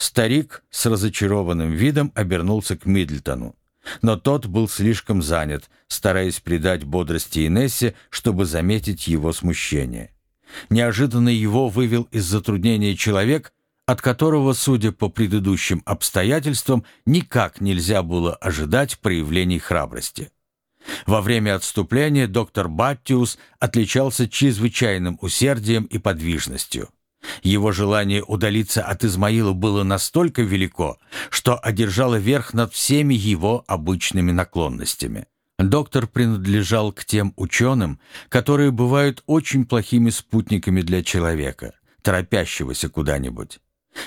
Старик с разочарованным видом обернулся к Мидлтону. Но тот был слишком занят, стараясь придать бодрости Инессе, чтобы заметить его смущение. Неожиданно его вывел из затруднения человек, от которого, судя по предыдущим обстоятельствам, никак нельзя было ожидать проявлений храбрости. Во время отступления доктор Баттиус отличался чрезвычайным усердием и подвижностью. Его желание удалиться от Измаила было настолько велико, что одержало верх над всеми его обычными наклонностями. Доктор принадлежал к тем ученым, которые бывают очень плохими спутниками для человека, торопящегося куда-нибудь.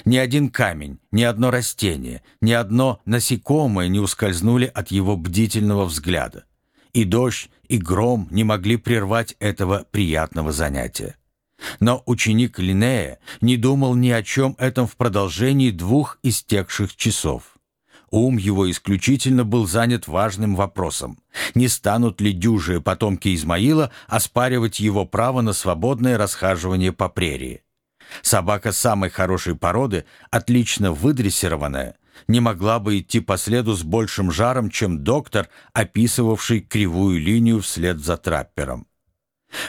Ни один камень, ни одно растение, ни одно насекомое не ускользнули от его бдительного взгляда. И дождь, и гром не могли прервать этого приятного занятия. Но ученик Линнея не думал ни о чем этом в продолжении двух истекших часов. Ум его исключительно был занят важным вопросом. Не станут ли дюжие потомки Измаила оспаривать его право на свободное расхаживание по прерии? Собака самой хорошей породы, отлично выдрессированная, не могла бы идти по следу с большим жаром, чем доктор, описывавший кривую линию вслед за траппером.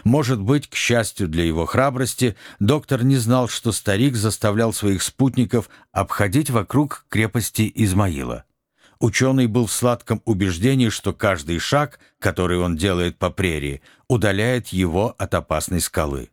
Может быть, к счастью для его храбрости, доктор не знал, что старик заставлял своих спутников обходить вокруг крепости Измаила. Ученый был в сладком убеждении, что каждый шаг, который он делает по прерии, удаляет его от опасной скалы.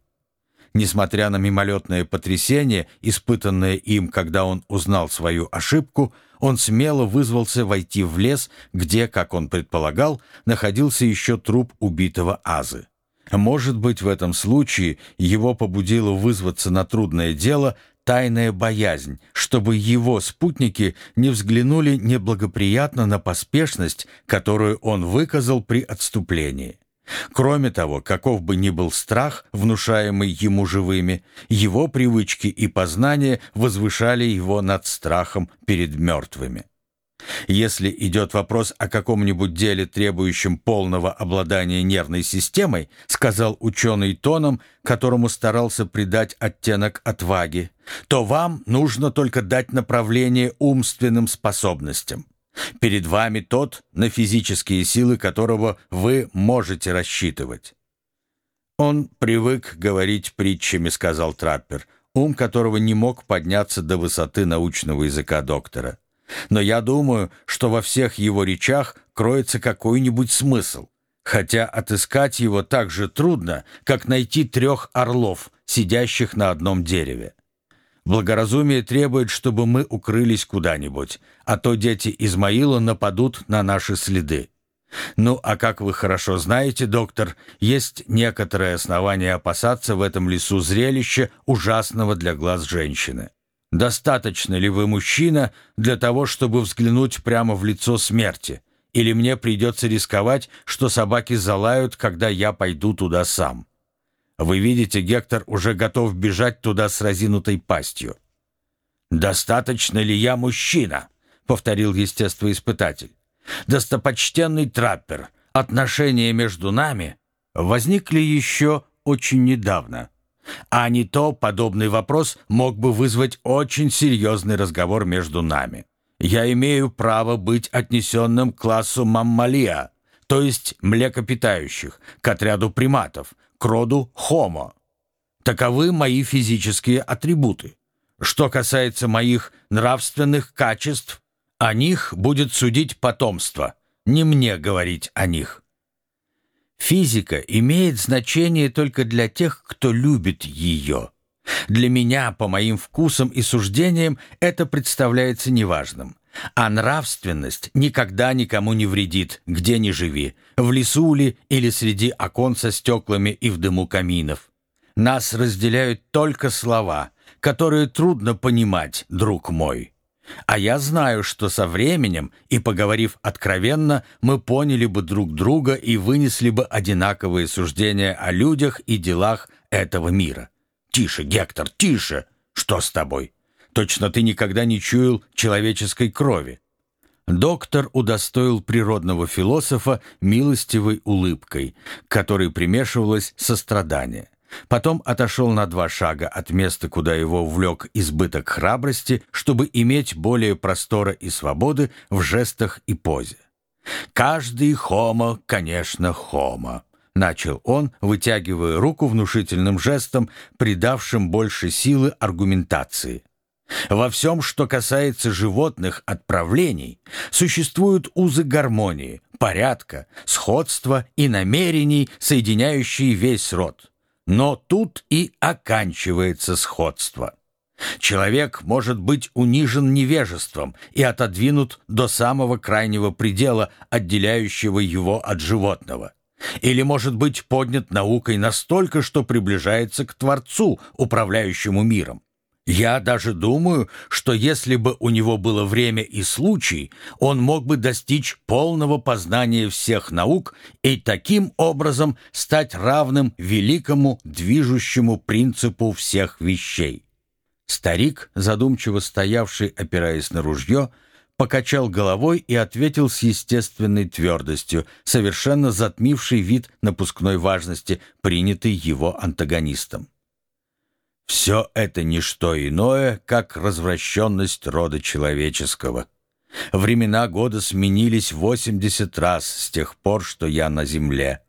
Несмотря на мимолетное потрясение, испытанное им, когда он узнал свою ошибку, он смело вызвался войти в лес, где, как он предполагал, находился еще труп убитого Азы. Может быть, в этом случае его побудило вызваться на трудное дело тайная боязнь, чтобы его спутники не взглянули неблагоприятно на поспешность, которую он выказал при отступлении. Кроме того, каков бы ни был страх, внушаемый ему живыми, его привычки и познания возвышали его над страхом перед мертвыми. Если идет вопрос о каком-нибудь деле, требующем полного обладания нервной системой, сказал ученый тоном, которому старался придать оттенок отваги, то вам нужно только дать направление умственным способностям. Перед вами тот, на физические силы которого вы можете рассчитывать. Он привык говорить притчами, сказал Траппер, ум которого не мог подняться до высоты научного языка доктора. Но я думаю, что во всех его речах кроется какой-нибудь смысл, хотя отыскать его так же трудно, как найти трех орлов, сидящих на одном дереве. Благоразумие требует, чтобы мы укрылись куда-нибудь, а то дети Измаила нападут на наши следы. Ну, а как вы хорошо знаете, доктор, есть некоторое основание опасаться в этом лесу зрелища ужасного для глаз женщины. Достаточно ли вы мужчина для того, чтобы взглянуть прямо в лицо смерти? Или мне придется рисковать, что собаки залают, когда я пойду туда сам? Вы видите, Гектор уже готов бежать туда с разинутой пастью. «Достаточно ли я мужчина?» — повторил естествоиспытатель. «Достопочтенный траппер, отношения между нами возникли еще очень недавно. А не то подобный вопрос мог бы вызвать очень серьезный разговор между нами. Я имею право быть отнесенным к классу маммалия, то есть млекопитающих, к отряду приматов, к роду Homo. Таковы мои физические атрибуты. Что касается моих нравственных качеств, о них будет судить потомство, не мне говорить о них. Физика имеет значение только для тех, кто любит ее. Для меня, по моим вкусам и суждениям, это представляется неважным. А нравственность никогда никому не вредит, где ни живи, в лесу ли или среди окон со стеклами и в дыму каминов. Нас разделяют только слова, которые трудно понимать, друг мой. А я знаю, что со временем и поговорив откровенно, мы поняли бы друг друга и вынесли бы одинаковые суждения о людях и делах этого мира. Тише, Гектор, тише! Что с тобой? Точно ты никогда не чуял человеческой крови. Доктор удостоил природного философа милостивой улыбкой, к которой примешивалось сострадание. Потом отошел на два шага от места, куда его увлек избыток храбрости, чтобы иметь более простора и свободы в жестах и позе. «Каждый хомо, конечно, хомо», — начал он, вытягивая руку внушительным жестом, придавшим больше силы аргументации. Во всем, что касается животных отправлений, существуют узы гармонии, порядка, сходства и намерений, соединяющие весь род. Но тут и оканчивается сходство. Человек может быть унижен невежеством и отодвинут до самого крайнего предела, отделяющего его от животного. Или может быть поднят наукой настолько, что приближается к Творцу, управляющему миром. Я даже думаю, что если бы у него было время и случай, он мог бы достичь полного познания всех наук и таким образом стать равным великому движущему принципу всех вещей. Старик, задумчиво стоявший, опираясь на ружье, покачал головой и ответил с естественной твердостью, совершенно затмивший вид напускной важности, принятый его антагонистом. Все это не что иное, как развращенность рода человеческого. Времена года сменились 80 раз с тех пор, что я на земле.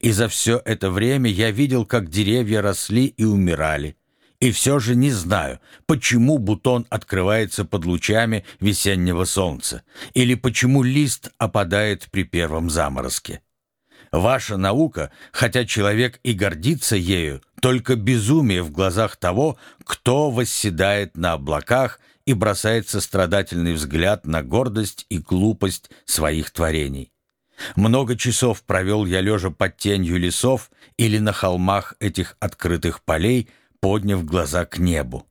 И за все это время я видел, как деревья росли и умирали. И все же не знаю, почему бутон открывается под лучами весеннего солнца, или почему лист опадает при первом заморозке. Ваша наука, хотя человек и гордится ею, только безумие в глазах того, кто восседает на облаках и бросает сострадательный взгляд на гордость и глупость своих творений. Много часов провел я лежа под тенью лесов или на холмах этих открытых полей, подняв глаза к небу.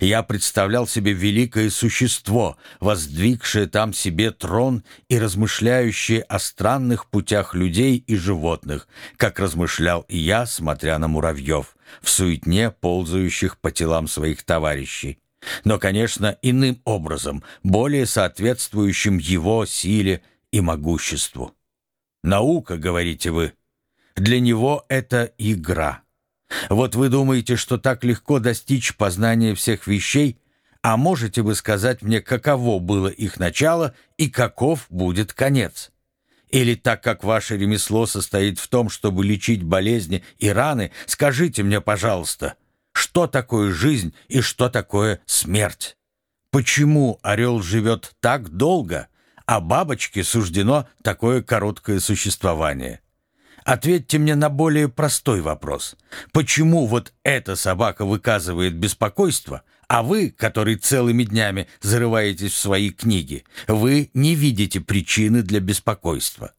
Я представлял себе великое существо, воздвигшее там себе трон и размышляющее о странных путях людей и животных, как размышлял и я, смотря на муравьев, в суетне ползающих по телам своих товарищей. Но, конечно, иным образом, более соответствующим его силе и могуществу. «Наука», — говорите вы, — «для него это игра». Вот вы думаете, что так легко достичь познания всех вещей, а можете вы сказать мне, каково было их начало и каков будет конец? Или так как ваше ремесло состоит в том, чтобы лечить болезни и раны, скажите мне, пожалуйста, что такое жизнь и что такое смерть? Почему орел живет так долго, а бабочке суждено такое короткое существование? Ответьте мне на более простой вопрос. Почему вот эта собака выказывает беспокойство, а вы, который целыми днями зарываетесь в свои книги, вы не видите причины для беспокойства?